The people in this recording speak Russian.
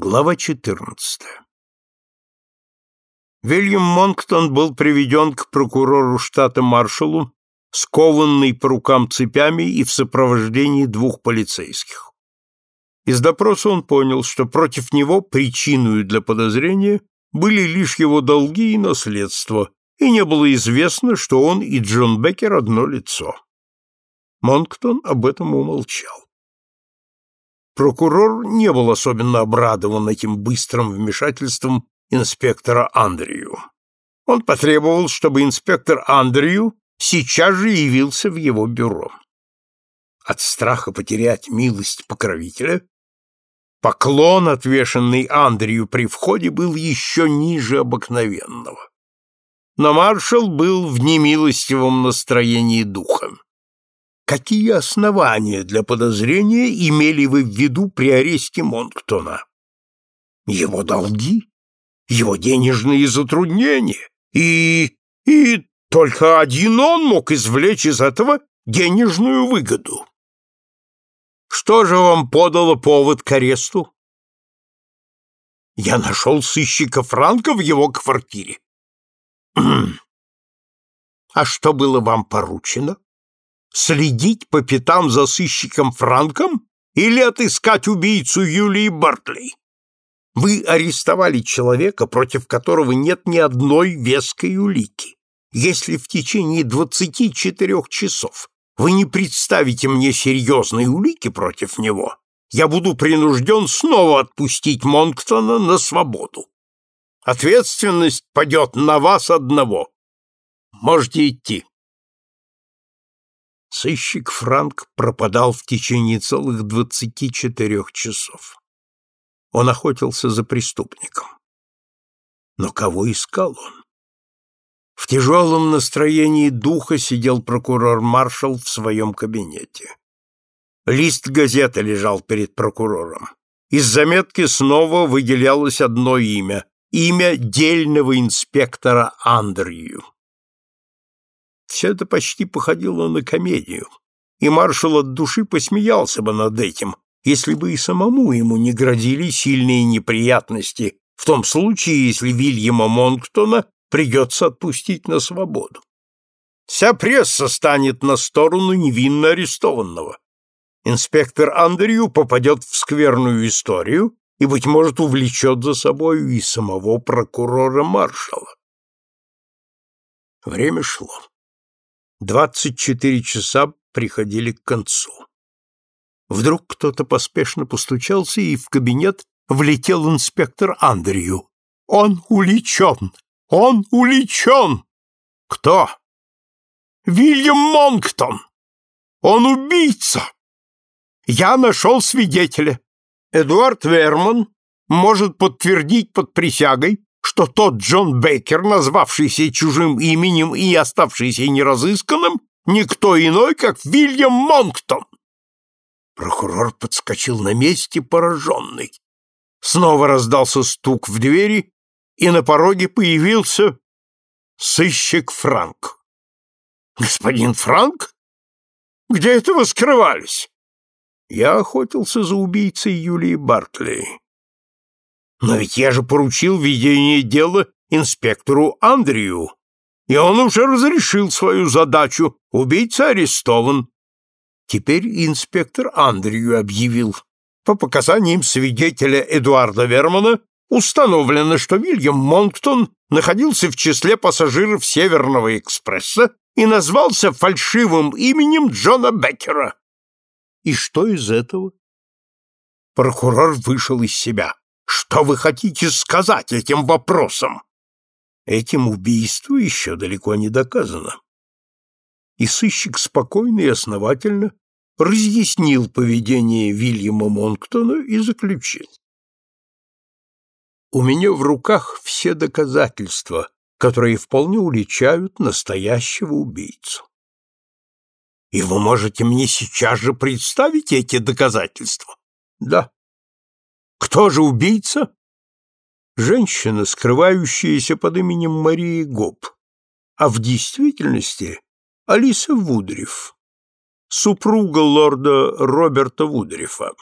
Глава 14. Вильям Монктон был приведен к прокурору штата Маршалу, скованный по рукам цепями и в сопровождении двух полицейских. Из допроса он понял, что против него причиной для подозрения были лишь его долги и наследство, и не было известно, что он и Джон Беккер одно лицо. Монктон об этом умолчал. Прокурор не был особенно обрадован этим быстрым вмешательством инспектора Андрию. Он потребовал, чтобы инспектор Андрию сейчас же явился в его бюро. От страха потерять милость покровителя поклон, отвешенный Андрию при входе, был еще ниже обыкновенного. Но маршал был в немилостивом настроении духа. Какие основания для подозрения имели вы в виду при аресте Монктона? Его долги, его денежные затруднения, и... и только один он мог извлечь из этого денежную выгоду. Что же вам подало повод к аресту? Я нашел сыщика Франка в его квартире. А что было вам поручено? Следить по пятам за сыщиком Франком или отыскать убийцу Юлии Бартли? Вы арестовали человека, против которого нет ни одной веской улики. Если в течение двадцати четырех часов вы не представите мне серьезной улики против него, я буду принужден снова отпустить Монктона на свободу. Ответственность падет на вас одного. Можете идти. Сыщик Франк пропадал в течение целых двадцати четырех часов. Он охотился за преступником. Но кого искал он? В тяжелом настроении духа сидел прокурор-маршал в своем кабинете. Лист газеты лежал перед прокурором. Из заметки снова выделялось одно имя — имя дельного инспектора Андрию. Все это почти походило на комедию, и маршал от души посмеялся бы над этим, если бы и самому ему не грозили сильные неприятности в том случае, если Вильяма Монктона придется отпустить на свободу. Вся пресса станет на сторону невинно арестованного. Инспектор Андрю попадет в скверную историю и, быть может, увлечет за собою и самого прокурора-маршала. Время шло. Двадцать четыре часа приходили к концу. Вдруг кто-то поспешно постучался, и в кабинет влетел инспектор Андрю. «Он уличен! Он уличен!» «Кто?» «Вильям Монктон! Он убийца!» «Я нашел свидетеля. Эдуард Верман может подтвердить под присягой, что тот Джон Бейкер, назвавшийся чужим именем и оставшийся неразысканным, никто иной, как Вильям Монктон. Прокурор подскочил на месте, пораженный. Снова раздался стук в двери, и на пороге появился сыщик Франк. «Господин Франк? Где это вы скрывались?» «Я охотился за убийцей Юлии Бартли. Но ведь я же поручил ведение дела инспектору Андрию, и он уже разрешил свою задачу. Убийца арестован. Теперь инспектор Андрию объявил. По показаниям свидетеля Эдуарда Вермана установлено, что Вильям Монктон находился в числе пассажиров Северного экспресса и назвался фальшивым именем Джона Беккера. И что из этого? Прокурор вышел из себя. Что вы хотите сказать этим вопросом? Этим убийство еще далеко не доказано. И сыщик спокойно и основательно разъяснил поведение Вильяма Монктона и заключил. У меня в руках все доказательства, которые вполне уличают настоящего убийцу. И вы можете мне сейчас же представить эти доказательства? Да. Кто же убийца? Женщина, скрывающаяся под именем Марии Гоб, а в действительности Алиса Вудриф, супруга лорда Роберта Вудрифа.